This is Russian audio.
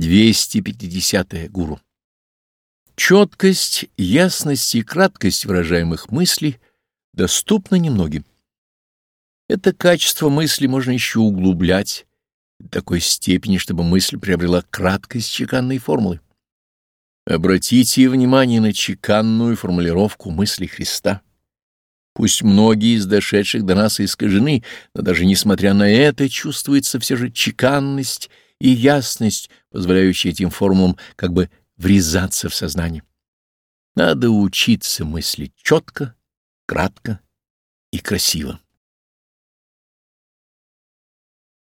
250. -е. Гуру. Четкость, ясность и краткость выражаемых мыслей доступны немногим. Это качество мысли можно еще углублять до такой степени, чтобы мысль приобрела краткость чеканной формулы. Обратите внимание на чеканную формулировку мысли Христа. Пусть многие из дошедших до нас искажены, но даже несмотря на это чувствуется все же чеканность и ясность, позволяющая этим формулам как бы врезаться в сознание. Надо учиться мыслить четко, кратко и красиво.